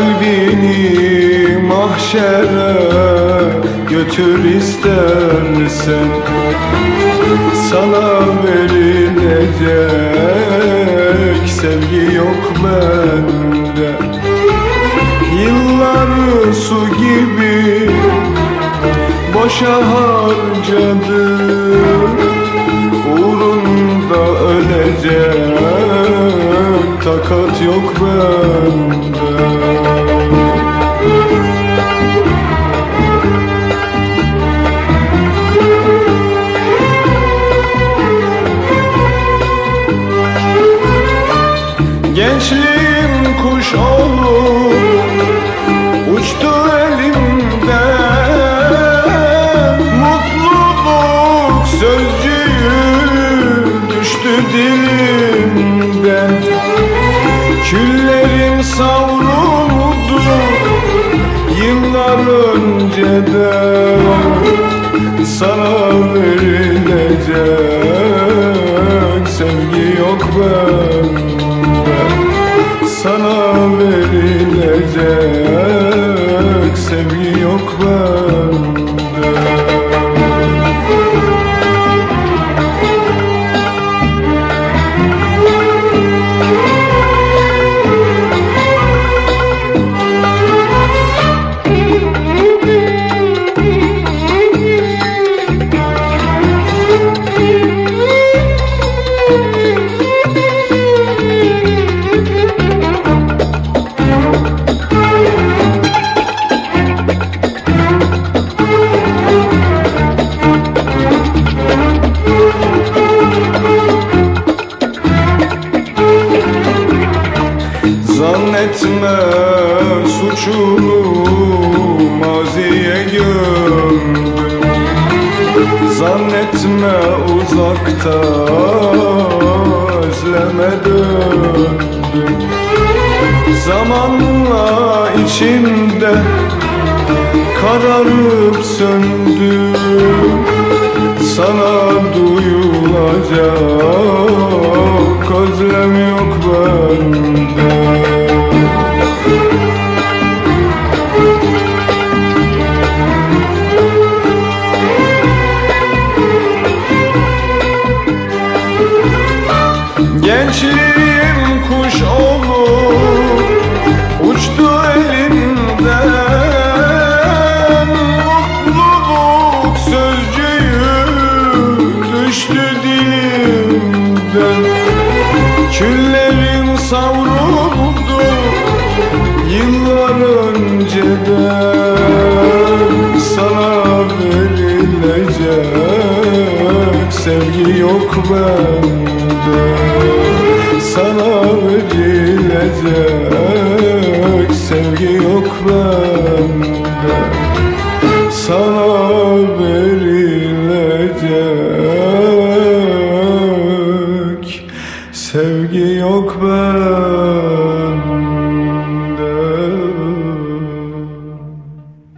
beni mahşere götür istersen. Sana verilecek sevgi yok bende. Yıllar su gibi boşa harcadım. Uğrunda ölecek takat yok bende Gençliğim kuş olup uçtu elimden. Mutluluk sözcüğü düştü dilimden. Küllerim savruldu yıllar önceden. Sana verilecek sevgi yok bende Zannetme suçunu maziye gömdüm Zannetme uzakta özleme Zamanla içimde kararıp söndüm. Sana duyulacak Mutluluk sözcüğü düştü dilimden. Küllerim savruldu yıllar önceden. Sana verilecek sevgi yok bende. Sana verilecek sevgi yok bende. Sana verilecek Sevgi yok be